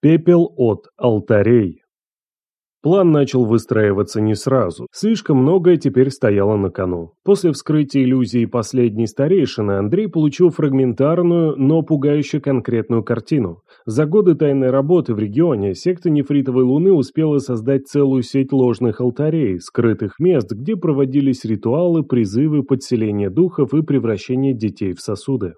Пепел от алтарей. План начал выстраиваться не сразу. Слишком многое теперь стояло на кону. После вскрытия иллюзии последней старейшины Андрей получил фрагментарную, но пугающе конкретную картину. За годы тайной работы в регионе секта Нефритовой Луны успела создать целую сеть ложных алтарей, скрытых мест, где проводились ритуалы, призывы, подселения духов и превращение детей в сосуды.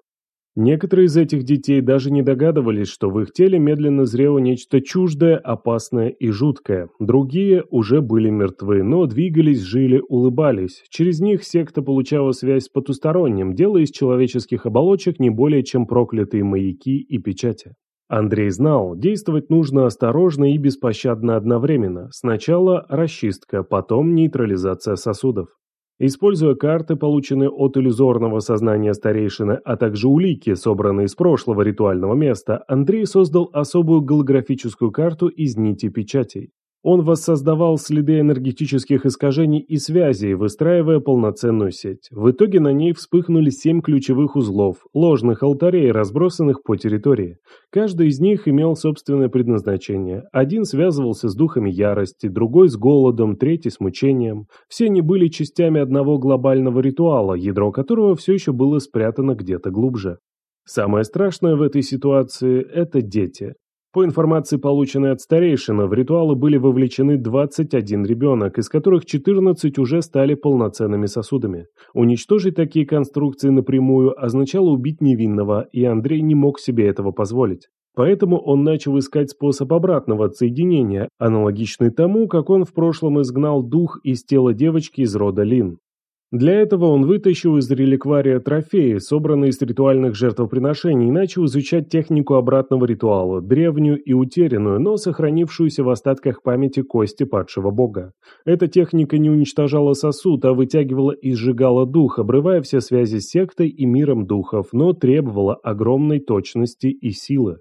Некоторые из этих детей даже не догадывались, что в их теле медленно зрело нечто чуждое, опасное и жуткое. Другие уже были мертвы, но двигались, жили, улыбались. Через них секта получала связь с потусторонним, делая из человеческих оболочек не более чем проклятые маяки и печати. Андрей знал, действовать нужно осторожно и беспощадно одновременно. Сначала расчистка, потом нейтрализация сосудов. Используя карты, полученные от иллюзорного сознания старейшины, а также улики, собранные из прошлого ритуального места, Андрей создал особую голографическую карту из нити печатей. Он воссоздавал следы энергетических искажений и связей, выстраивая полноценную сеть. В итоге на ней вспыхнули семь ключевых узлов, ложных алтарей, разбросанных по территории. Каждый из них имел собственное предназначение. Один связывался с духами ярости, другой с голодом, третий с мучением. Все они были частями одного глобального ритуала, ядро которого все еще было спрятано где-то глубже. Самое страшное в этой ситуации – это дети. По информации, полученной от старейшина, в ритуалы были вовлечены 21 ребенок, из которых 14 уже стали полноценными сосудами. Уничтожить такие конструкции напрямую означало убить невинного, и Андрей не мог себе этого позволить. Поэтому он начал искать способ обратного отсоединения, аналогичный тому, как он в прошлом изгнал дух из тела девочки из рода Лин. Для этого он вытащил из реликвария трофеи, собранные из ритуальных жертвоприношений, и начал изучать технику обратного ритуала, древнюю и утерянную, но сохранившуюся в остатках памяти кости падшего бога. Эта техника не уничтожала сосуд, а вытягивала и сжигала дух, обрывая все связи с сектой и миром духов, но требовала огромной точности и силы.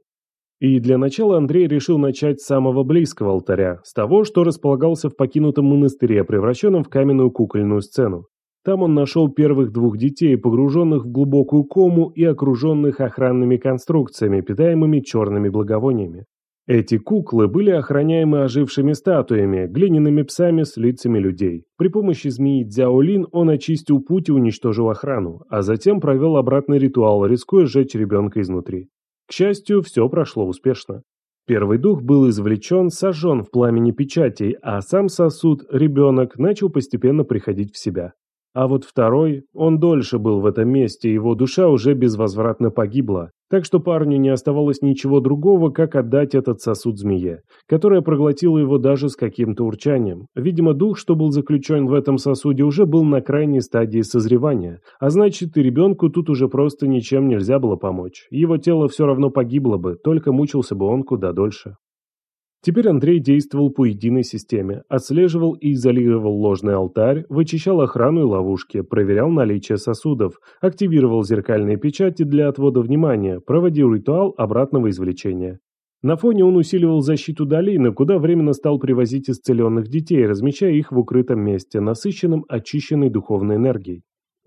И для начала Андрей решил начать с самого близкого алтаря, с того, что располагался в покинутом монастыре, превращенном в каменную кукольную сцену. Там он нашел первых двух детей, погруженных в глубокую кому и окруженных охранными конструкциями, питаемыми черными благовониями. Эти куклы были охраняемы ожившими статуями, глиняными псами с лицами людей. При помощи змеи Дзяолин он очистил путь и уничтожил охрану, а затем провел обратный ритуал, рискуя сжечь ребенка изнутри. К счастью, все прошло успешно. Первый дух был извлечен, сожжен в пламени печатей, а сам сосуд, ребенок, начал постепенно приходить в себя. А вот второй, он дольше был в этом месте, его душа уже безвозвратно погибла. Так что парню не оставалось ничего другого, как отдать этот сосуд змее, которая проглотила его даже с каким-то урчанием. Видимо, дух, что был заключен в этом сосуде, уже был на крайней стадии созревания. А значит, и ребенку тут уже просто ничем нельзя было помочь. Его тело все равно погибло бы, только мучился бы он куда дольше. Теперь Андрей действовал по единой системе, отслеживал и изолировал ложный алтарь, вычищал охрану и ловушки, проверял наличие сосудов, активировал зеркальные печати для отвода внимания, проводил ритуал обратного извлечения. На фоне он усиливал защиту долины, куда временно стал привозить исцеленных детей, размещая их в укрытом месте, насыщенном очищенной духовной энергией.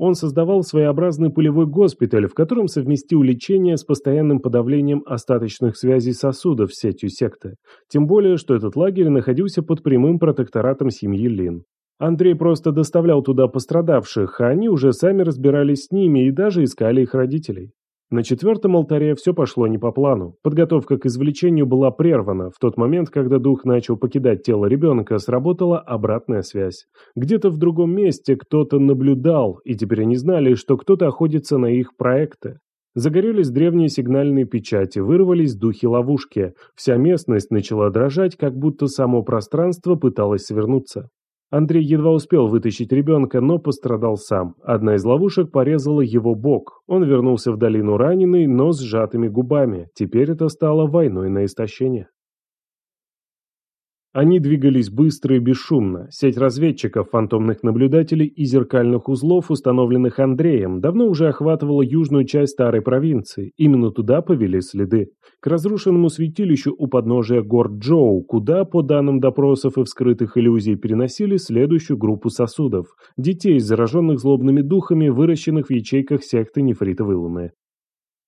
Он создавал своеобразный полевой госпиталь, в котором совместил лечение с постоянным подавлением остаточных связей сосудов с сетью секты. Тем более, что этот лагерь находился под прямым протекторатом семьи Лин. Андрей просто доставлял туда пострадавших, а они уже сами разбирались с ними и даже искали их родителей. На четвертом алтаре все пошло не по плану. Подготовка к извлечению была прервана. В тот момент, когда дух начал покидать тело ребенка, сработала обратная связь. Где-то в другом месте кто-то наблюдал, и теперь они знали, что кто-то охотится на их проекты. Загорелись древние сигнальные печати, вырвались духи ловушки. Вся местность начала дрожать, как будто само пространство пыталось свернуться. Андрей едва успел вытащить ребенка, но пострадал сам. Одна из ловушек порезала его бок. Он вернулся в долину раненый, но с сжатыми губами. Теперь это стало войной на истощение. Они двигались быстро и бесшумно. Сеть разведчиков, фантомных наблюдателей и зеркальных узлов, установленных Андреем, давно уже охватывала южную часть старой провинции. Именно туда повели следы. К разрушенному святилищу у подножия гор Джоу, куда, по данным допросов и вскрытых иллюзий, переносили следующую группу сосудов. Детей, зараженных злобными духами, выращенных в ячейках секты Нефритовой Луны.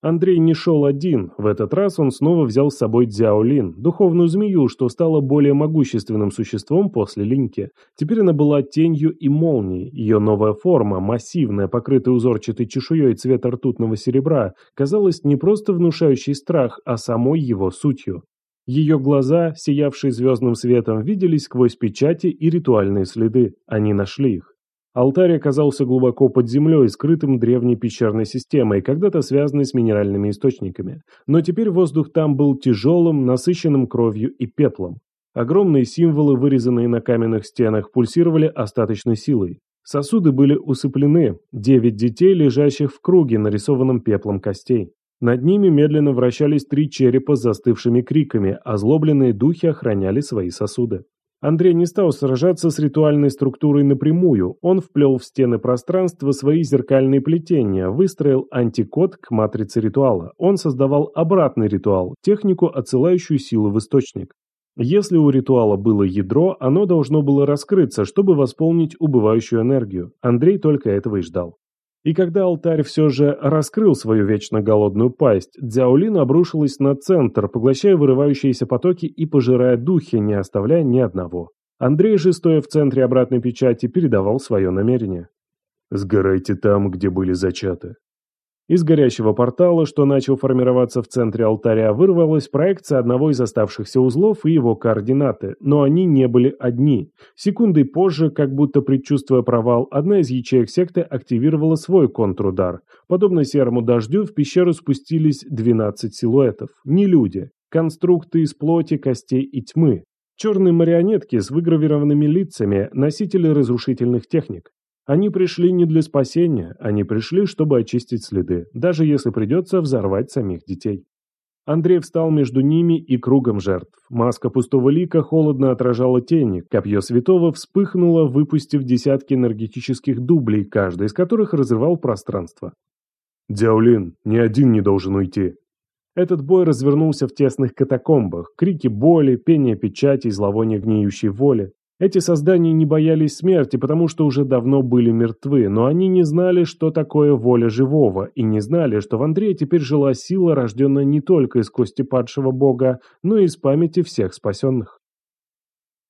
Андрей не шел один, в этот раз он снова взял с собой Дзяолин, духовную змею, что стала более могущественным существом после Линьки. Теперь она была тенью и молнией, ее новая форма, массивная, покрытая узорчатой чешуей цвета ртутного серебра, казалась не просто внушающей страх, а самой его сутью. Ее глаза, сиявшие звездным светом, виделись сквозь печати и ритуальные следы, они нашли их. Алтарь оказался глубоко под землей, скрытым древней пещерной системой, когда-то связанной с минеральными источниками. Но теперь воздух там был тяжелым, насыщенным кровью и пеплом. Огромные символы, вырезанные на каменных стенах, пульсировали остаточной силой. Сосуды были усыплены, девять детей, лежащих в круге, нарисованном пеплом костей. Над ними медленно вращались три черепа с застывшими криками, а злобленные духи охраняли свои сосуды. Андрей не стал сражаться с ритуальной структурой напрямую, он вплел в стены пространства свои зеркальные плетения, выстроил антикод к матрице ритуала. Он создавал обратный ритуал, технику, отсылающую силу в источник. Если у ритуала было ядро, оно должно было раскрыться, чтобы восполнить убывающую энергию. Андрей только этого и ждал. И когда алтарь все же раскрыл свою вечно голодную пасть, Дзяолин обрушилась на центр, поглощая вырывающиеся потоки и пожирая духи, не оставляя ни одного. Андрей же, стоя в центре обратной печати, передавал свое намерение. «Сгорайте там, где были зачаты. Из горящего портала, что начал формироваться в центре алтаря, вырвалась проекция одного из оставшихся узлов и его координаты, но они не были одни. Секундой позже, как будто предчувствуя провал, одна из ячеек секты активировала свой контрудар. Подобно серому дождю в пещеру спустились 12 силуэтов. Не люди. Конструкты из плоти, костей и тьмы. Черные марионетки с выгравированными лицами, носители разрушительных техник. Они пришли не для спасения, они пришли, чтобы очистить следы, даже если придется взорвать самих детей. Андрей встал между ними и кругом жертв. Маска пустого лика холодно отражала тени, копье святого вспыхнуло, выпустив десятки энергетических дублей, каждый из которых разрывал пространство. «Дяулин, ни один не должен уйти». Этот бой развернулся в тесных катакомбах, крики боли, пение печати, зловоние гниющей воли. Эти создания не боялись смерти, потому что уже давно были мертвы, но они не знали, что такое воля живого, и не знали, что в Андрее теперь жила сила, рожденная не только из кости падшего бога, но и из памяти всех спасенных.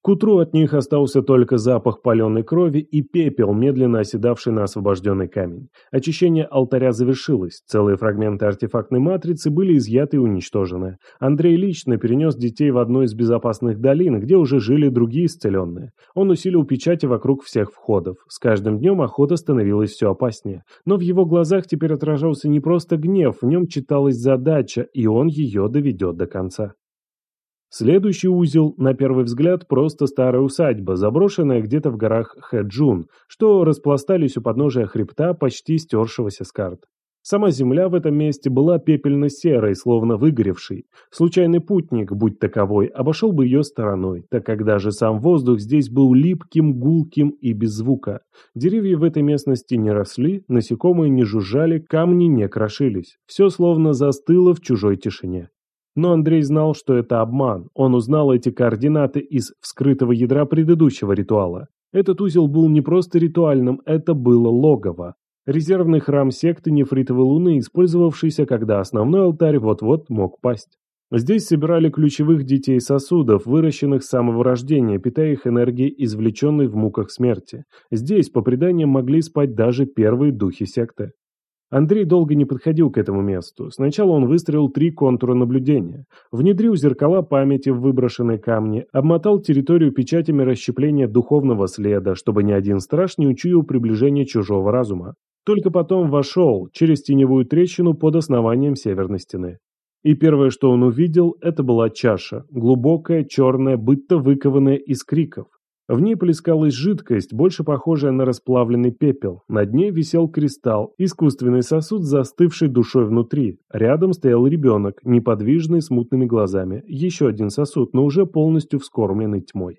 К утру от них остался только запах паленой крови и пепел, медленно оседавший на освобожденный камень. Очищение алтаря завершилось, целые фрагменты артефактной матрицы были изъяты и уничтожены. Андрей лично перенес детей в одну из безопасных долин, где уже жили другие исцеленные. Он усилил печати вокруг всех входов. С каждым днем охота становилась все опаснее. Но в его глазах теперь отражался не просто гнев, в нем читалась задача, и он ее доведет до конца. Следующий узел, на первый взгляд, просто старая усадьба, заброшенная где-то в горах Хэджун, что распластались у подножия хребта, почти стершегося с карт. Сама земля в этом месте была пепельно-серой, словно выгоревшей. Случайный путник, будь таковой, обошел бы ее стороной, так как даже сам воздух здесь был липким, гулким и без звука. Деревья в этой местности не росли, насекомые не жужжали, камни не крошились. Все словно застыло в чужой тишине. Но Андрей знал, что это обман. Он узнал эти координаты из вскрытого ядра предыдущего ритуала. Этот узел был не просто ритуальным, это было логово. Резервный храм секты Нефритовой Луны, использовавшийся, когда основной алтарь вот-вот мог пасть. Здесь собирали ключевых детей сосудов, выращенных с самого рождения, питая их энергией, извлеченной в муках смерти. Здесь, по преданиям, могли спать даже первые духи секты. Андрей долго не подходил к этому месту. Сначала он выстроил три контура наблюдения. Внедрил зеркала памяти в выброшенные камни, обмотал территорию печатями расщепления духовного следа, чтобы ни один страж не учуял приближение чужого разума. Только потом вошел через теневую трещину под основанием северной стены. И первое, что он увидел, это была чаша, глубокая, черная, будто выкованная из криков. В ней плескалась жидкость, больше похожая на расплавленный пепел. На дне висел кристалл, искусственный сосуд, застывший душой внутри. Рядом стоял ребенок, неподвижный, с мутными глазами. Еще один сосуд, но уже полностью вскормленный тьмой.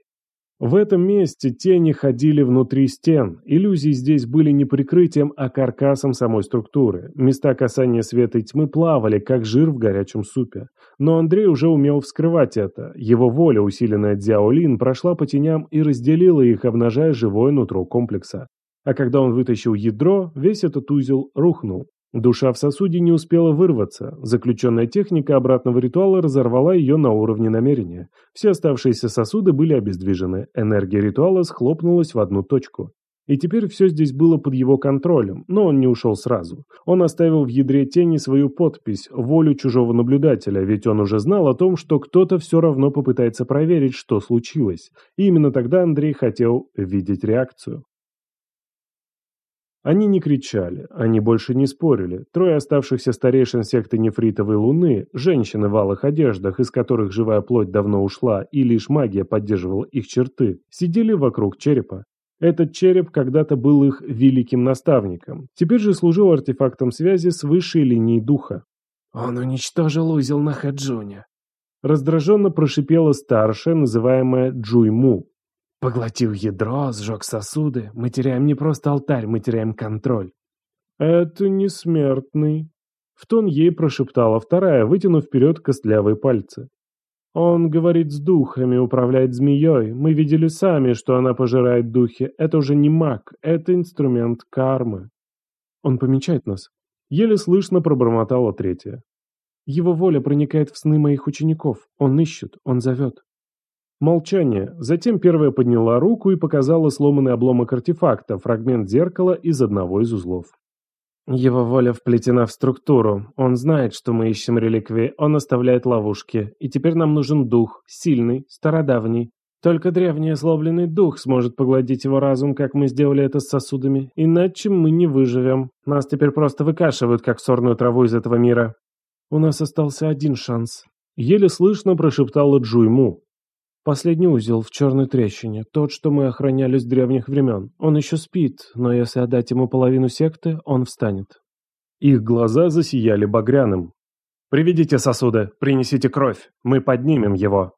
В этом месте тени ходили внутри стен. Иллюзии здесь были не прикрытием, а каркасом самой структуры. Места касания света и тьмы плавали, как жир в горячем супе. Но Андрей уже умел вскрывать это. Его воля, усиленная Дзяолин, прошла по теням и разделила их, обнажая живое нутро комплекса. А когда он вытащил ядро, весь этот узел рухнул. Душа в сосуде не успела вырваться. Заключенная техника обратного ритуала разорвала ее на уровне намерения. Все оставшиеся сосуды были обездвижены. Энергия ритуала схлопнулась в одну точку. И теперь все здесь было под его контролем, но он не ушел сразу. Он оставил в ядре тени свою подпись, волю чужого наблюдателя, ведь он уже знал о том, что кто-то все равно попытается проверить, что случилось. И именно тогда Андрей хотел видеть реакцию. Они не кричали, они больше не спорили. Трое оставшихся старейшин секты Нефритовой Луны, женщины в алых одеждах, из которых живая плоть давно ушла, и лишь магия поддерживала их черты, сидели вокруг черепа. Этот череп когда-то был их великим наставником, теперь же служил артефактом связи с высшей линией духа. «Он уничтожил узел на Хаджуне», — раздраженно прошипела старшая, называемая Джуйму. Поглотил ядро, сжег сосуды. Мы теряем не просто алтарь, мы теряем контроль. Это не смертный. В тон ей прошептала вторая, вытянув вперед костлявые пальцы. Он говорит с духами, управляет змеей. Мы видели сами, что она пожирает духи. Это уже не маг, это инструмент кармы. Он помечает нас. Еле слышно пробормотала третья. Его воля проникает в сны моих учеников. Он ищет, он зовет. Молчание. Затем первая подняла руку и показала сломанный обломок артефакта, фрагмент зеркала из одного из узлов. Его воля вплетена в структуру. Он знает, что мы ищем реликвии, он оставляет ловушки. И теперь нам нужен дух, сильный, стародавний. Только древний ослабленный дух сможет погладить его разум, как мы сделали это с сосудами. Иначе мы не выживем. Нас теперь просто выкашивают, как сорную траву из этого мира. У нас остался один шанс. Еле слышно прошептала Джуйму. Последний узел в черной трещине, тот, что мы охраняли с древних времен. Он еще спит, но если отдать ему половину секты, он встанет. Их глаза засияли багряным. «Приведите сосуды, принесите кровь, мы поднимем его».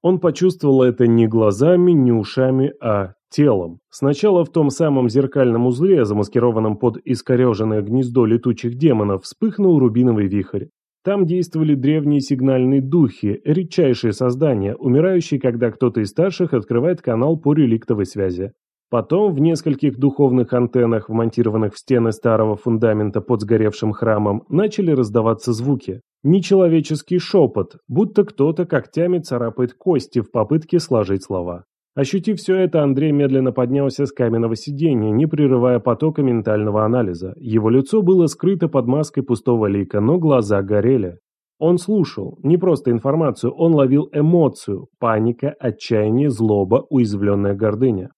Он почувствовал это не глазами, не ушами, а телом. Сначала в том самом зеркальном узле, замаскированном под искореженное гнездо летучих демонов, вспыхнул рубиновый вихрь. Там действовали древние сигнальные духи, редчайшие создания, умирающие, когда кто-то из старших открывает канал по реликтовой связи. Потом в нескольких духовных антеннах, вмонтированных в стены старого фундамента под сгоревшим храмом, начали раздаваться звуки. Нечеловеческий шепот, будто кто-то когтями царапает кости в попытке сложить слова. Ощутив все это, Андрей медленно поднялся с каменного сиденья, не прерывая потока ментального анализа. Его лицо было скрыто под маской пустого лика, но глаза горели. Он слушал, не просто информацию, он ловил эмоцию, паника, отчаяние, злоба, уязвленная гордыня.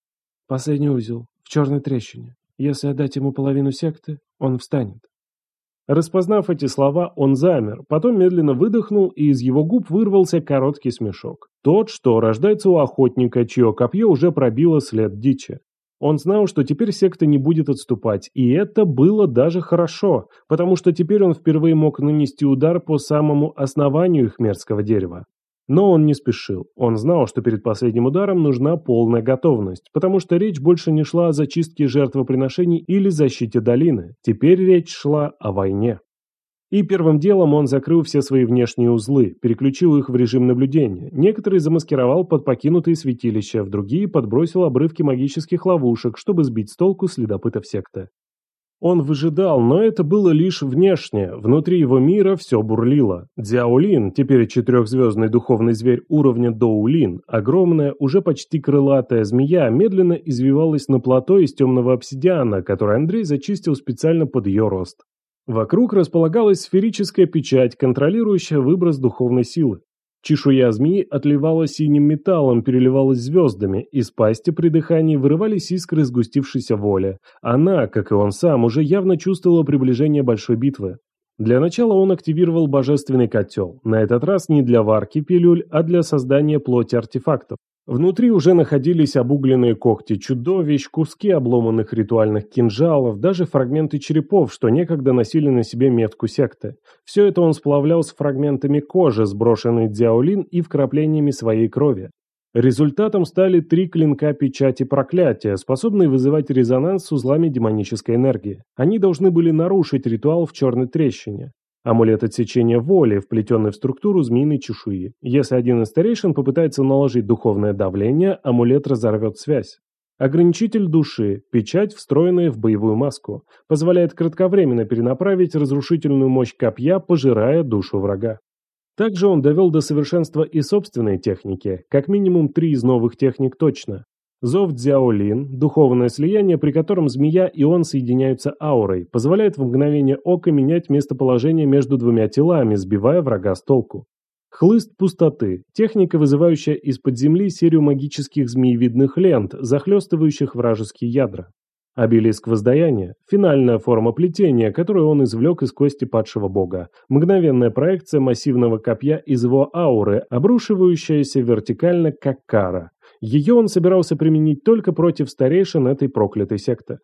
Последний узел, в черной трещине. Если отдать ему половину секты, он встанет. Распознав эти слова, он замер, потом медленно выдохнул, и из его губ вырвался короткий смешок. Тот, что рождается у охотника, чье копье уже пробило след дичи. Он знал, что теперь секта не будет отступать, и это было даже хорошо, потому что теперь он впервые мог нанести удар по самому основанию их мерзкого дерева. Но он не спешил. Он знал, что перед последним ударом нужна полная готовность, потому что речь больше не шла о зачистке жертвоприношений или защите долины. Теперь речь шла о войне. И первым делом он закрыл все свои внешние узлы, переключил их в режим наблюдения. Некоторые замаскировал под покинутые святилища, в другие подбросил обрывки магических ловушек, чтобы сбить с толку следопытов секты. Он выжидал, но это было лишь внешне, внутри его мира все бурлило. Дзяолин, теперь четырехзвездный духовный зверь уровня Доулин, огромная, уже почти крылатая змея, медленно извивалась на плато из темного обсидиана, который Андрей зачистил специально под ее рост. Вокруг располагалась сферическая печать, контролирующая выброс духовной силы. Чешуя змеи отливала синим металлом, переливалась звездами, из пасти при дыхании вырывались искры сгустившейся воли. Она, как и он сам, уже явно чувствовала приближение большой битвы. Для начала он активировал божественный котел, на этот раз не для варки пилюль, а для создания плоти артефактов. Внутри уже находились обугленные когти чудовищ, куски обломанных ритуальных кинжалов, даже фрагменты черепов, что некогда носили на себе метку секты. Все это он сплавлял с фрагментами кожи, сброшенной Дзяолин и вкраплениями своей крови. Результатом стали три клинка печати проклятия, способные вызывать резонанс с узлами демонической энергии. Они должны были нарушить ритуал в черной трещине. Амулет отсечения воли, вплетенный в структуру змеиной чешуи. Если один из старейшин попытается наложить духовное давление, амулет разорвет связь. Ограничитель души, печать, встроенная в боевую маску, позволяет кратковременно перенаправить разрушительную мощь копья, пожирая душу врага. Также он довел до совершенства и собственной техники, как минимум три из новых техник точно. Зов Дзяолин, духовное слияние, при котором змея и он соединяются аурой, позволяет в мгновение ока менять местоположение между двумя телами, сбивая врага с толку. Хлыст пустоты – техника, вызывающая из-под земли серию магических змеевидных лент, захлестывающих вражеские ядра. Обелиск воздаяния – финальная форма плетения, которую он извлек из кости падшего бога. Мгновенная проекция массивного копья из его ауры, обрушивающаяся вертикально, как кара. Ее он собирался применить только против старейшин этой проклятой секты.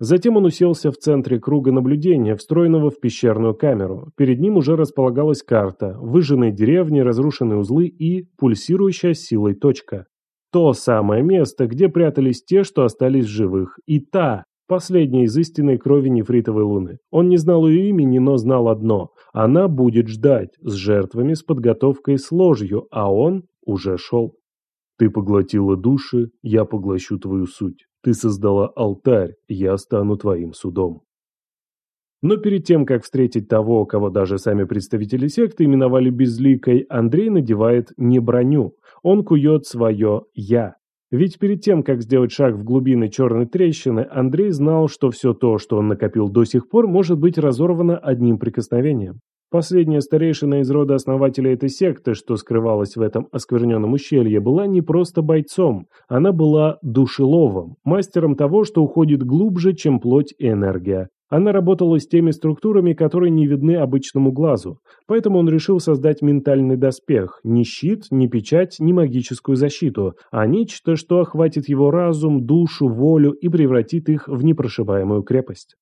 Затем он уселся в центре круга наблюдения, встроенного в пещерную камеру. Перед ним уже располагалась карта, выжженные деревни, разрушенные узлы и пульсирующая силой точка. То самое место, где прятались те, что остались живых. И та, последняя из истинной крови нефритовой луны. Он не знал ее имени, но знал одно. Она будет ждать, с жертвами, с подготовкой, с ложью, а он уже шел. Ты поглотила души, я поглощу твою суть. Ты создала алтарь, я стану твоим судом. Но перед тем, как встретить того, кого даже сами представители секты именовали безликой, Андрей надевает не броню, он кует свое «я». Ведь перед тем, как сделать шаг в глубины черной трещины, Андрей знал, что все то, что он накопил до сих пор, может быть разорвано одним прикосновением. Последняя старейшина из рода основателя этой секты, что скрывалась в этом оскверненном ущелье, была не просто бойцом, она была душеловом, мастером того, что уходит глубже, чем плоть и энергия. Она работала с теми структурами, которые не видны обычному глазу, поэтому он решил создать ментальный доспех, не щит, не печать, не магическую защиту, а нечто, что охватит его разум, душу, волю и превратит их в непрошибаемую крепость.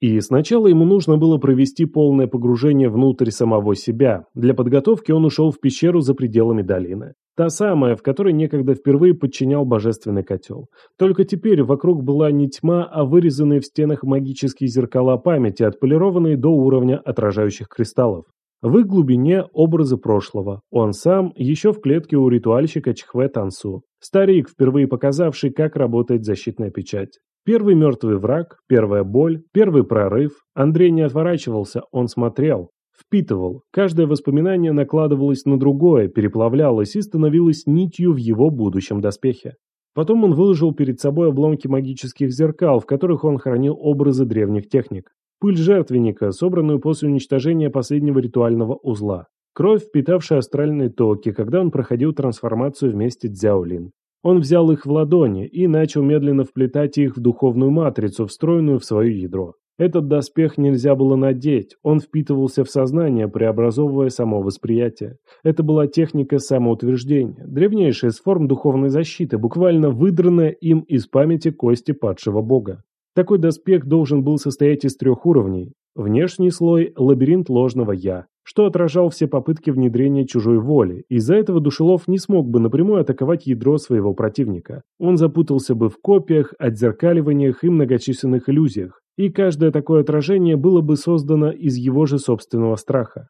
И сначала ему нужно было провести полное погружение внутрь самого себя. Для подготовки он ушел в пещеру за пределами долины. Та самая, в которой некогда впервые подчинял божественный котел. Только теперь вокруг была не тьма, а вырезанные в стенах магические зеркала памяти, отполированные до уровня отражающих кристаллов. В их глубине образы прошлого. Он сам еще в клетке у ритуальщика Чхве Тансу. Старик, впервые показавший, как работает защитная печать. Первый мертвый враг, первая боль, первый прорыв. Андрей не отворачивался, он смотрел, впитывал. Каждое воспоминание накладывалось на другое, переплавлялось и становилось нитью в его будущем доспехе. Потом он выложил перед собой обломки магических зеркал, в которых он хранил образы древних техник. Пыль жертвенника, собранную после уничтожения последнего ритуального узла. Кровь, впитавшая астральные токи, когда он проходил трансформацию вместе с Дзяолин. Он взял их в ладони и начал медленно вплетать их в духовную матрицу, встроенную в свое ядро. Этот доспех нельзя было надеть, он впитывался в сознание, преобразовывая само восприятие. Это была техника самоутверждения, древнейшая из форм духовной защиты, буквально выдранная им из памяти кости падшего бога. Такой доспех должен был состоять из трех уровней. Внешний слой – лабиринт ложного «я», что отражал все попытки внедрения чужой воли. Из-за этого Душелов не смог бы напрямую атаковать ядро своего противника. Он запутался бы в копиях, отзеркаливаниях и многочисленных иллюзиях. И каждое такое отражение было бы создано из его же собственного страха.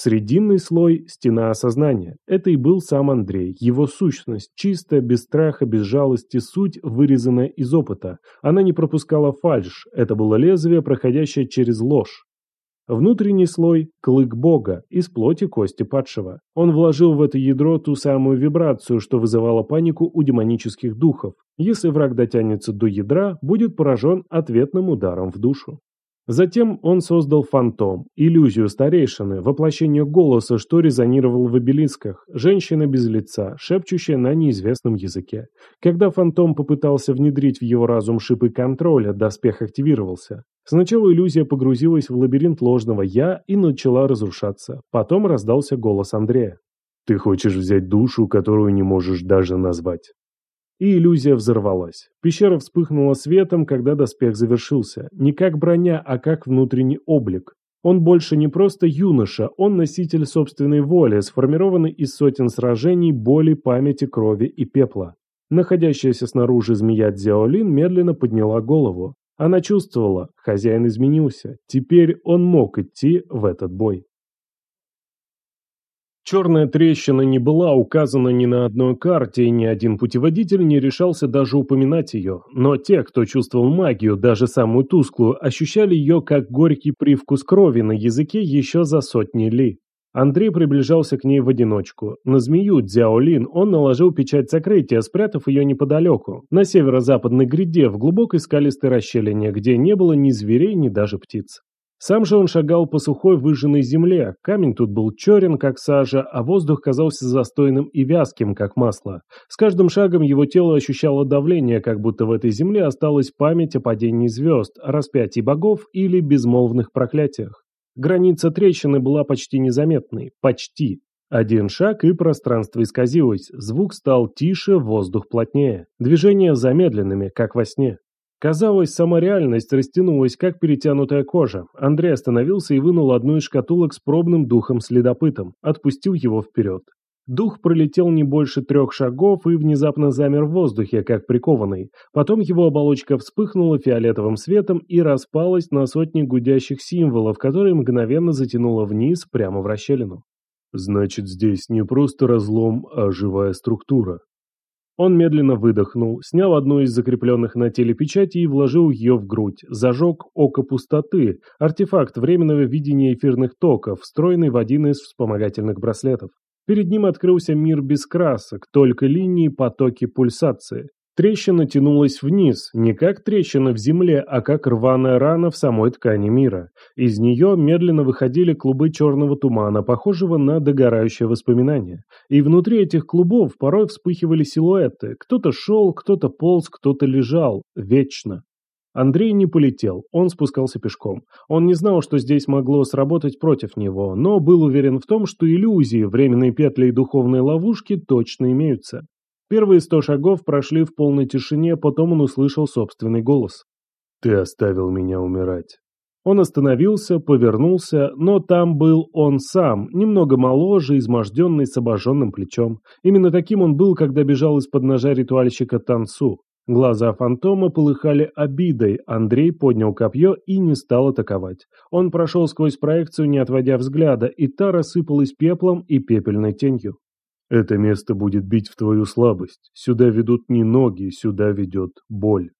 Срединный слой – стена осознания. Это и был сам Андрей, его сущность, чистая, без страха, без жалости, суть, вырезанная из опыта. Она не пропускала фальшь, это было лезвие, проходящее через ложь. Внутренний слой – клык Бога, из плоти кости падшего. Он вложил в это ядро ту самую вибрацию, что вызывала панику у демонических духов. Если враг дотянется до ядра, будет поражен ответным ударом в душу. Затем он создал фантом, иллюзию старейшины, воплощение голоса, что резонировал в обелисках, женщина без лица, шепчущая на неизвестном языке. Когда фантом попытался внедрить в его разум шипы контроля, доспех активировался. Сначала иллюзия погрузилась в лабиринт ложного «я» и начала разрушаться. Потом раздался голос Андрея. «Ты хочешь взять душу, которую не можешь даже назвать?» И иллюзия взорвалась. Пещера вспыхнула светом, когда доспех завершился. Не как броня, а как внутренний облик. Он больше не просто юноша, он носитель собственной воли, сформированный из сотен сражений, боли, памяти, крови и пепла. Находящаяся снаружи змея Дзяолин медленно подняла голову. Она чувствовала, хозяин изменился, теперь он мог идти в этот бой. Черная трещина не была указана ни на одной карте, и ни один путеводитель не решался даже упоминать ее. Но те, кто чувствовал магию, даже самую тусклую, ощущали ее как горький привкус крови на языке еще за сотни ли. Андрей приближался к ней в одиночку. На змею Дзяолин он наложил печать сокрытия, спрятав ее неподалеку, на северо-западной гряде, в глубокой скалистой расщелине, где не было ни зверей, ни даже птиц. Сам же он шагал по сухой выжженной земле, камень тут был черен, как сажа, а воздух казался застойным и вязким, как масло. С каждым шагом его тело ощущало давление, как будто в этой земле осталась память о падении звезд, распятии богов или безмолвных проклятиях. Граница трещины была почти незаметной. Почти. Один шаг, и пространство исказилось, звук стал тише, воздух плотнее. Движения замедленными, как во сне. Казалось, сама реальность растянулась, как перетянутая кожа. Андрей остановился и вынул одну из шкатулок с пробным духом-следопытом, отпустил его вперед. Дух пролетел не больше трех шагов и внезапно замер в воздухе, как прикованный. Потом его оболочка вспыхнула фиолетовым светом и распалась на сотни гудящих символов, которые мгновенно затянуло вниз, прямо в расщелину. «Значит, здесь не просто разлом, а живая структура», он медленно выдохнул, снял одну из закрепленных на теле печати и вложил ее в грудь, зажег око пустоты, артефакт временного видения эфирных токов, встроенный в один из вспомогательных браслетов. Перед ним открылся мир без красок, только линии, потоки, пульсации. Трещина тянулась вниз, не как трещина в земле, а как рваная рана в самой ткани мира. Из нее медленно выходили клубы черного тумана, похожего на догорающее воспоминание. И внутри этих клубов порой вспыхивали силуэты. Кто-то шел, кто-то полз, кто-то лежал. Вечно. Андрей не полетел, он спускался пешком. Он не знал, что здесь могло сработать против него, но был уверен в том, что иллюзии, временные петли и духовные ловушки точно имеются. Первые сто шагов прошли в полной тишине, потом он услышал собственный голос. «Ты оставил меня умирать». Он остановился, повернулся, но там был он сам, немного моложе, изможденный, с обожженным плечом. Именно таким он был, когда бежал из-под ножа ритуальщика Тансу. Глаза фантома полыхали обидой, Андрей поднял копье и не стал атаковать. Он прошел сквозь проекцию, не отводя взгляда, и та рассыпалась пеплом и пепельной тенью. Это место будет бить в твою слабость. Сюда ведут не ноги, сюда ведет боль.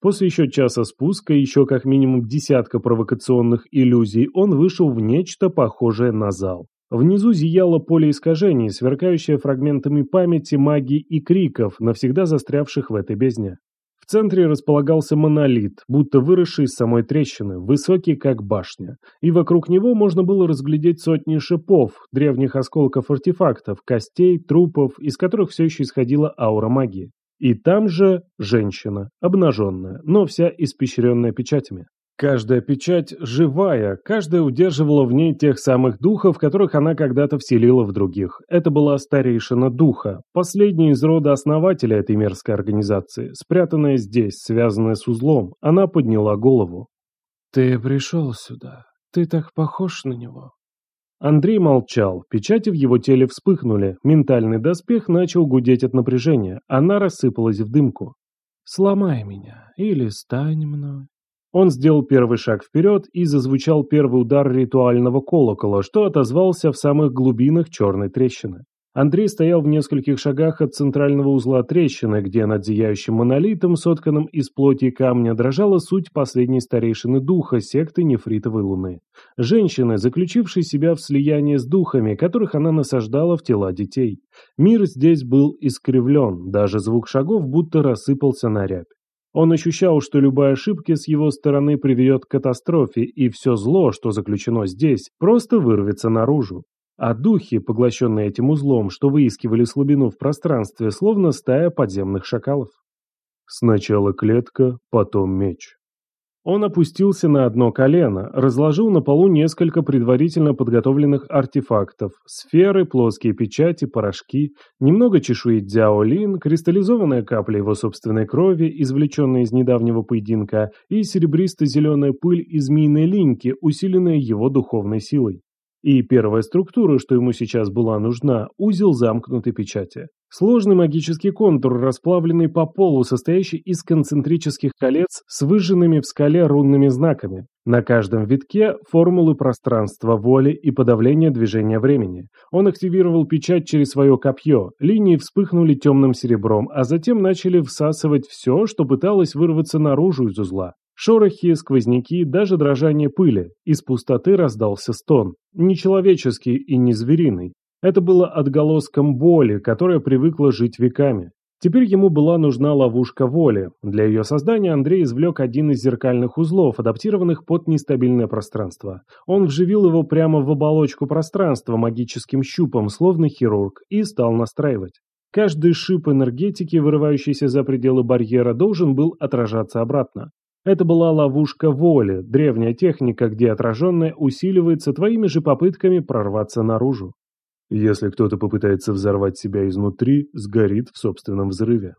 После еще часа спуска, еще как минимум десятка провокационных иллюзий, он вышел в нечто похожее на зал. Внизу зияло поле искажений, сверкающее фрагментами памяти, магии и криков, навсегда застрявших в этой бездне. В центре располагался монолит, будто выросший из самой трещины, высокий как башня, и вокруг него можно было разглядеть сотни шипов, древних осколков артефактов, костей, трупов, из которых все еще исходила аура магии. И там же женщина, обнаженная, но вся испещренная печатями. Каждая печать живая, каждая удерживала в ней тех самых духов, которых она когда-то вселила в других. Это была старейшина духа, последняя из рода основателя этой мерзкой организации, спрятанная здесь, связанная с узлом. Она подняла голову. «Ты пришел сюда. Ты так похож на него». Андрей молчал, печати в его теле вспыхнули, ментальный доспех начал гудеть от напряжения, она рассыпалась в дымку. «Сломай меня или стань мной». Он сделал первый шаг вперед и зазвучал первый удар ритуального колокола, что отозвался в самых глубинах черной трещины. Андрей стоял в нескольких шагах от центрального узла трещины, где над зияющим монолитом, сотканным из плоти и камня, дрожала суть последней старейшины духа секты нефритовой луны. Женщины, заключившей себя в слияние с духами, которых она насаждала в тела детей. Мир здесь был искривлен, даже звук шагов будто рассыпался на рябь. Он ощущал, что любая ошибка с его стороны приведет к катастрофе, и все зло, что заключено здесь, просто вырвется наружу. А духи, поглощенные этим узлом, что выискивали слабину в пространстве, словно стая подземных шакалов. Сначала клетка, потом меч. Он опустился на одно колено, разложил на полу несколько предварительно подготовленных артефактов, сферы, плоские печати, порошки, немного чешуи дзяолин, кристаллизованная капля его собственной крови, извлеченная из недавнего поединка, и серебристо-зеленая пыль из змеиной линьки, усиленная его духовной силой. И первая структура, что ему сейчас была нужна, узел замкнутой печати. Сложный магический контур, расплавленный по полу, состоящий из концентрических колец с выжженными в скале рунными знаками. На каждом витке формулы пространства, воли и подавления движения времени. Он активировал печать через свое копье, линии вспыхнули темным серебром, а затем начали всасывать все, что пыталось вырваться наружу из узла. Шорохи, сквозняки, даже дрожание пыли. Из пустоты раздался стон. Нечеловеческий и не звериный. Это было отголоском боли, которая привыкла жить веками. Теперь ему была нужна ловушка воли. Для ее создания Андрей извлек один из зеркальных узлов, адаптированных под нестабильное пространство. Он вживил его прямо в оболочку пространства магическим щупом, словно хирург, и стал настраивать. Каждый шип энергетики, вырывающийся за пределы барьера, должен был отражаться обратно. Это была ловушка воли, древняя техника, где отраженное усиливается твоими же попытками прорваться наружу. Если кто-то попытается взорвать себя изнутри, сгорит в собственном взрыве.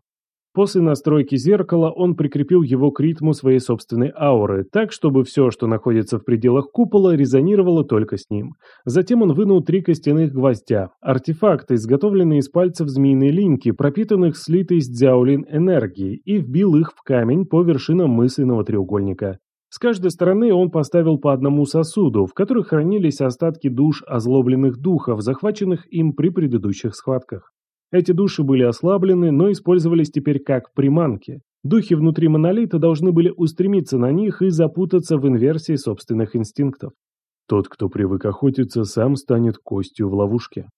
После настройки зеркала он прикрепил его к ритму своей собственной ауры, так, чтобы все, что находится в пределах купола, резонировало только с ним. Затем он вынул три костяных гвоздя, артефакты, изготовленные из пальцев змеиной линьки, пропитанных слитой с дзяулин энергией, и вбил их в камень по вершинам мысленного треугольника. С каждой стороны он поставил по одному сосуду, в которых хранились остатки душ озлобленных духов, захваченных им при предыдущих схватках. Эти души были ослаблены, но использовались теперь как приманки. Духи внутри монолита должны были устремиться на них и запутаться в инверсии собственных инстинктов. Тот, кто привык охотиться, сам станет костью в ловушке.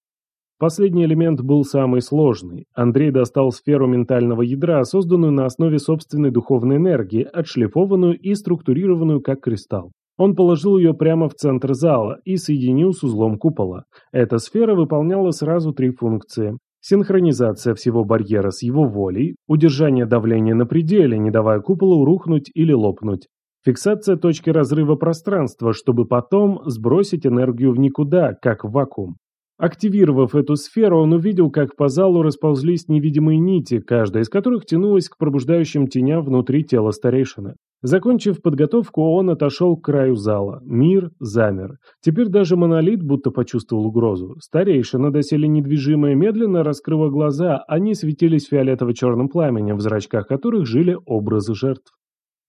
Последний элемент был самый сложный. Андрей достал сферу ментального ядра, созданную на основе собственной духовной энергии, отшлифованную и структурированную как кристалл. Он положил ее прямо в центр зала и соединил с узлом купола. Эта сфера выполняла сразу три функции. Синхронизация всего барьера с его волей, удержание давления на пределе, не давая куполу рухнуть или лопнуть, фиксация точки разрыва пространства, чтобы потом сбросить энергию в никуда, как в вакуум. Активировав эту сферу, он увидел, как по залу расползлись невидимые нити, каждая из которых тянулась к пробуждающим теням внутри тела старейшины. Закончив подготовку, он отошел к краю зала. Мир замер. Теперь даже монолит будто почувствовал угрозу. Старейшина, доселе недвижимая, медленно раскрыла глаза, они светились фиолетово-черным пламенем, в зрачках которых жили образы жертв.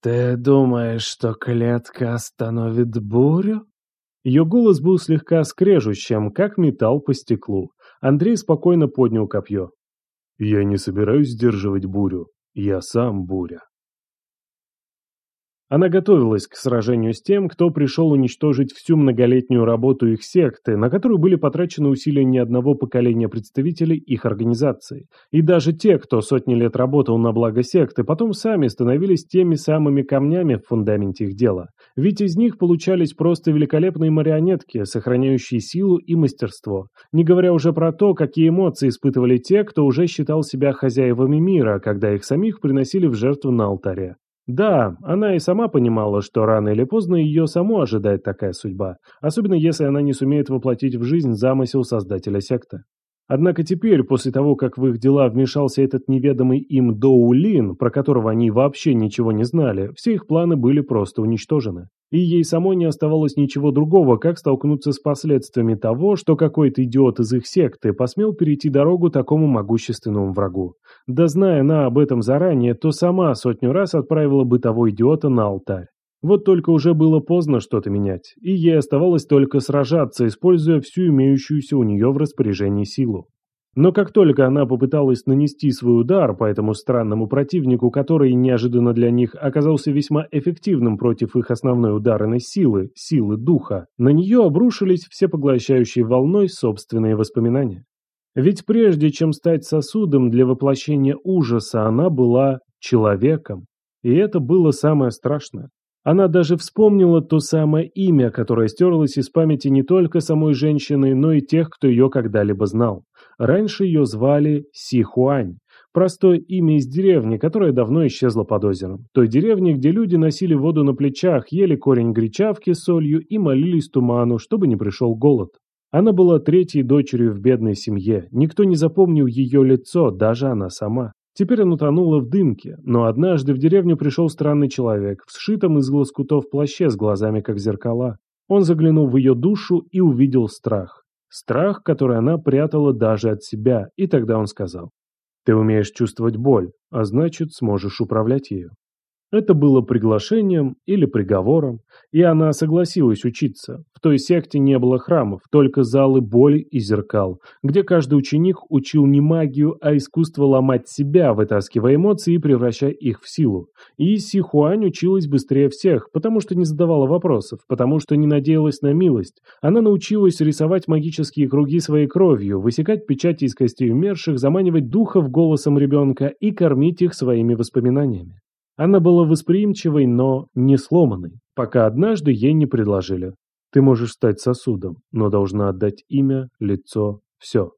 «Ты думаешь, что клетка остановит бурю?» Ее голос был слегка скрежущим, как металл по стеклу. Андрей спокойно поднял копье. «Я не собираюсь сдерживать бурю. Я сам буря». Она готовилась к сражению с тем, кто пришел уничтожить всю многолетнюю работу их секты, на которую были потрачены усилия ни одного поколения представителей их организации. И даже те, кто сотни лет работал на благо секты, потом сами становились теми самыми камнями в фундаменте их дела. Ведь из них получались просто великолепные марионетки, сохраняющие силу и мастерство. Не говоря уже про то, какие эмоции испытывали те, кто уже считал себя хозяевами мира, когда их самих приносили в жертву на алтаре. Да, она и сама понимала, что рано или поздно ее саму ожидает такая судьба, особенно если она не сумеет воплотить в жизнь замысел создателя секты. Однако теперь, после того, как в их дела вмешался этот неведомый им Доулин, про которого они вообще ничего не знали, все их планы были просто уничтожены. И ей самой не оставалось ничего другого, как столкнуться с последствиями того, что какой-то идиот из их секты посмел перейти дорогу такому могущественному врагу. Да зная она об этом заранее, то сама сотню раз отправила бы того идиота на алтарь. Вот только уже было поздно что-то менять, и ей оставалось только сражаться, используя всю имеющуюся у нее в распоряжении силу. Но как только она попыталась нанести свой удар по этому странному противнику, который неожиданно для них оказался весьма эффективным против их основной ударной силы, силы духа, на нее обрушились всепоглощающей волной собственные воспоминания. Ведь прежде чем стать сосудом для воплощения ужаса, она была человеком. И это было самое страшное. Она даже вспомнила то самое имя, которое стерлось из памяти не только самой женщины, но и тех, кто ее когда-либо знал. Раньше ее звали Сихуань, простое имя из деревни, которая давно исчезла под озером. Той деревни, где люди носили воду на плечах, ели корень гречавки с солью и молились туману, чтобы не пришел голод. Она была третьей дочерью в бедной семье, никто не запомнил ее лицо, даже она сама. Теперь оно тонуло в дымке, но однажды в деревню пришел странный человек, в сшитом из лоскутов плаще с глазами как зеркала. Он заглянул в ее душу и увидел страх. Страх, который она прятала даже от себя, и тогда он сказал, Ты умеешь чувствовать боль, а значит, сможешь управлять ею. Это было приглашением или приговором, и она согласилась учиться. В той секте не было храмов, только залы боли и зеркал, где каждый ученик учил не магию, а искусство ломать себя, вытаскивая эмоции и превращая их в силу. И Си Хуань училась быстрее всех, потому что не задавала вопросов, потому что не надеялась на милость. Она научилась рисовать магические круги своей кровью, высекать печати из костей умерших, заманивать духов голосом ребенка и кормить их своими воспоминаниями. Она была восприимчивой, но не сломанной, пока однажды ей не предложили. Ты можешь стать сосудом, но должна отдать имя, лицо, все.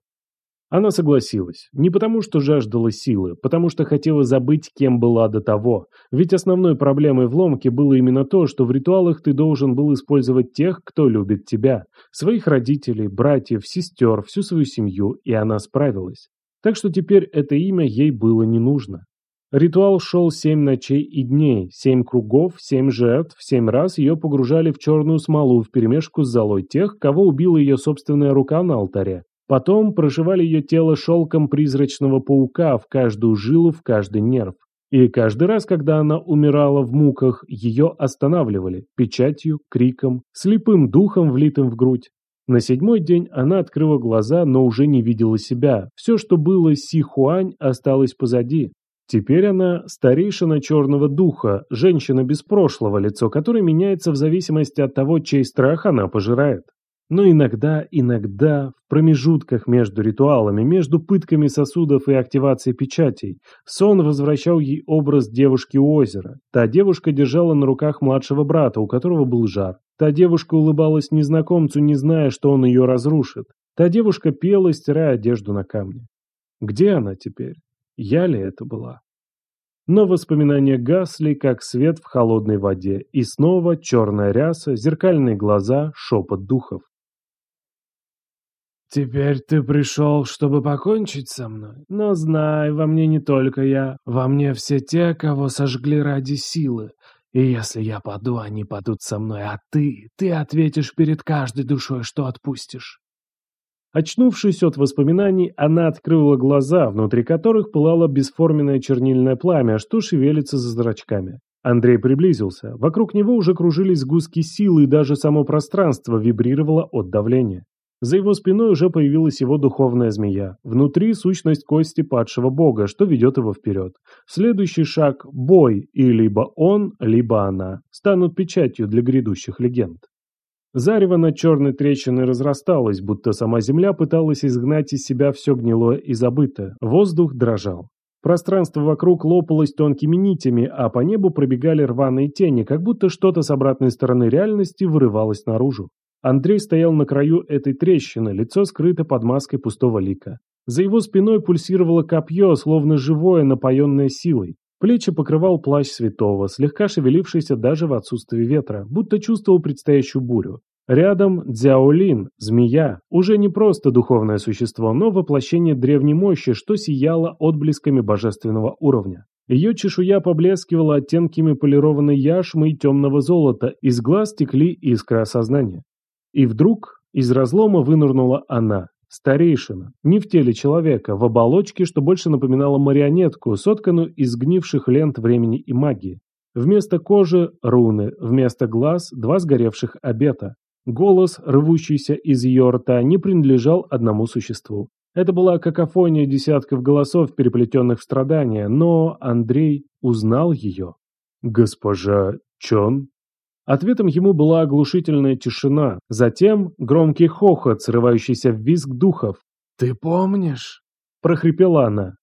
Она согласилась. Не потому, что жаждала силы, потому что хотела забыть, кем была до того. Ведь основной проблемой в ломке было именно то, что в ритуалах ты должен был использовать тех, кто любит тебя. Своих родителей, братьев, сестер, всю свою семью, и она справилась. Так что теперь это имя ей было не нужно. Ритуал шел семь ночей и дней, семь кругов, семь жертв, семь раз ее погружали в черную смолу вперемешку с золой тех, кого убила ее собственная рука на алтаре. Потом прошивали ее тело шелком призрачного паука в каждую жилу, в каждый нерв. И каждый раз, когда она умирала в муках, ее останавливали печатью, криком, слепым духом, влитым в грудь. На седьмой день она открыла глаза, но уже не видела себя. Все, что было Си Хуань, осталось позади. Теперь она старейшина черного духа, женщина без прошлого, лицо которой меняется в зависимости от того, чей страх она пожирает. Но иногда, иногда, в промежутках между ритуалами, между пытками сосудов и активацией печатей, сон возвращал ей образ девушки у озера. Та девушка держала на руках младшего брата, у которого был жар. Та девушка улыбалась незнакомцу, не зная, что он ее разрушит. Та девушка пела, стирая одежду на камне. Где она теперь? Я ли это была? Но воспоминания гасли, как свет в холодной воде, и снова черная ряса, зеркальные глаза, шепот духов. «Теперь ты пришел, чтобы покончить со мной? Но знай, во мне не только я, во мне все те, кого сожгли ради силы. И если я паду, они падут со мной, а ты, ты ответишь перед каждой душой, что отпустишь. Очнувшись от воспоминаний, она открыла глаза, внутри которых пылало бесформенное чернильное пламя, что шевелится за зрачками. Андрей приблизился. Вокруг него уже кружились сгустки силы, и даже само пространство вибрировало от давления. За его спиной уже появилась его духовная змея. Внутри сущность кости падшего бога, что ведет его вперед. Следующий шаг – бой, и либо он, либо она, станут печатью для грядущих легенд. Зарево над черной трещиной разрасталось, будто сама земля пыталась изгнать из себя все гнилое и забытое. Воздух дрожал. Пространство вокруг лопалось тонкими нитями, а по небу пробегали рваные тени, как будто что-то с обратной стороны реальности вырывалось наружу. Андрей стоял на краю этой трещины, лицо скрыто под маской пустого лика. За его спиной пульсировало копье, словно живое, напоенное силой. Плечи покрывал плащ святого, слегка шевелившийся даже в отсутствии ветра, будто чувствовал предстоящую бурю. Рядом Дзяолин, змея, уже не просто духовное существо, но воплощение древней мощи, что сияло отблесками божественного уровня. Ее чешуя поблескивала оттенками полированной яшмы и темного золота, из глаз текли искры осознания. И вдруг из разлома вынырнула она, Старейшина. Не в теле человека, в оболочке, что больше напоминало марионетку, сотканную из гнивших лент времени и магии. Вместо кожи – руны, вместо глаз – два сгоревших обета. Голос, рвущийся из ее рта, не принадлежал одному существу. Это была какофония десятков голосов, переплетенных в страдания, но Андрей узнал ее. «Госпожа Чон?» Ответом ему была оглушительная тишина, затем громкий хохот, срывающийся в визг духов. «Ты помнишь?» – прохрипела она.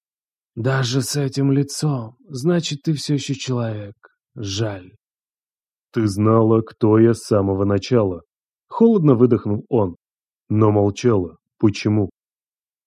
«Даже с этим лицом. Значит, ты все еще человек. Жаль». «Ты знала, кто я с самого начала». Холодно выдохнул он. Но молчала. Почему?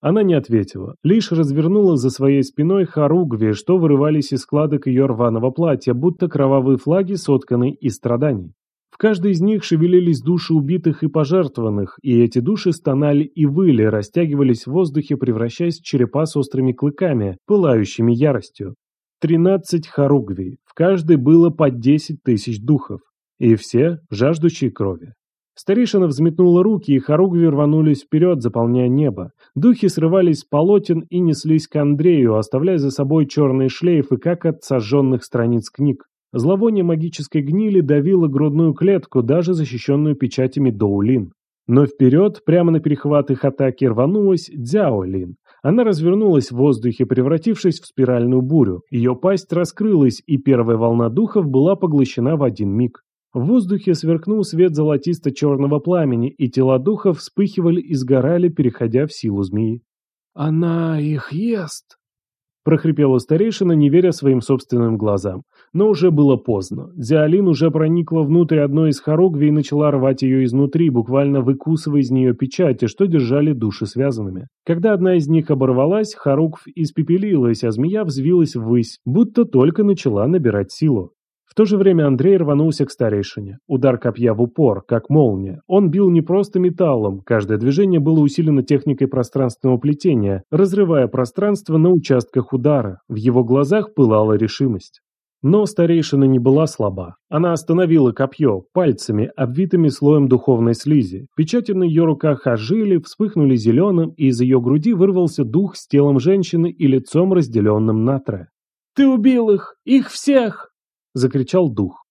Она не ответила, лишь развернула за своей спиной хоругви, что вырывались из складок ее рваного платья, будто кровавые флаги, сотканные из страданий. В каждой из них шевелились души убитых и пожертвованных, и эти души стонали и выли, растягивались в воздухе, превращаясь в черепа с острыми клыками, пылающими яростью. Тринадцать хоругвий, в каждой было по десять тысяч духов, и все жаждущие крови. Старейшина взметнула руки, и хоругви рванулись вперед, заполняя небо. Духи срывались с полотен и неслись к Андрею, оставляя за собой черные шлейфы, как от сожженных страниц книг. Зловоние магической гнили давило грудную клетку, даже защищенную печатями Доулин. Но вперед, прямо на перехват их атаки, рванулась Дзяолин. Она развернулась в воздухе, превратившись в спиральную бурю. Ее пасть раскрылась, и первая волна духов была поглощена в один миг. В воздухе сверкнул свет золотисто-черного пламени, и тела духов вспыхивали и сгорали, переходя в силу змеи. «Она их ест!» прохрипела старейшина, не веря своим собственным глазам. Но уже было поздно. Диалин уже проникла внутрь одной из хоругвий и начала рвать ее изнутри, буквально выкусывая из нее печати, что держали души связанными. Когда одна из них оборвалась, хоругвь испепелилась, а змея взвилась ввысь, будто только начала набирать силу. В то же время Андрей рванулся к старейшине. Удар копья в упор, как молния. Он бил не просто металлом, каждое движение было усилено техникой пространственного плетения, разрывая пространство на участках удара. В его глазах пылала решимость. Но старейшина не была слаба. Она остановила копье пальцами, обвитыми слоем духовной слизи. Печати на ее руках ожили, вспыхнули зеленым, и из ее груди вырвался дух с телом женщины и лицом, разделенным на трое. «Ты убил их! Их всех!» — закричал дух.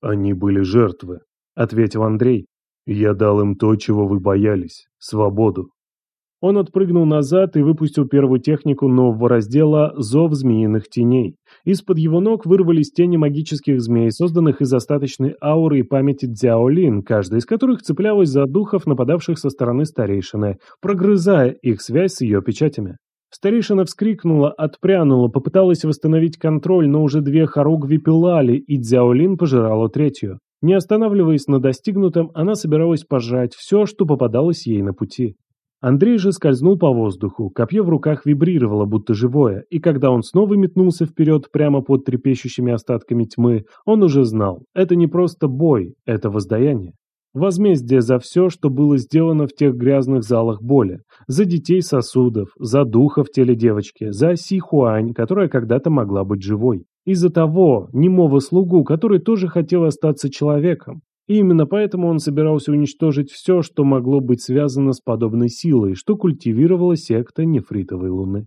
«Они были жертвы», — ответил Андрей. «Я дал им то, чего вы боялись — свободу». Он отпрыгнул назад и выпустил первую технику нового раздела «Зов змеиных теней». Из-под его ног вырвались тени магических змей, созданных из остаточной ауры и памяти Дзяолин, каждая из которых цеплялась за духов, нападавших со стороны старейшины, прогрызая их связь с ее печатями. Старейшина вскрикнула, отпрянула, попыталась восстановить контроль, но уже две хоругви пилали, и Дзяолин пожирала третью. Не останавливаясь на достигнутом, она собиралась пожрать все, что попадалось ей на пути. Андрей же скользнул по воздуху, копье в руках вибрировало, будто живое, и когда он снова метнулся вперед прямо под трепещущими остатками тьмы, он уже знал, это не просто бой, это воздаяние. Возмездие за все, что было сделано в тех грязных залах боли. За детей сосудов, за духа в теле девочки, за Сихуань, которая когда-то могла быть живой. И за того немого слугу, который тоже хотел остаться человеком. И именно поэтому он собирался уничтожить все, что могло быть связано с подобной силой, что культивировала секта нефритовой луны.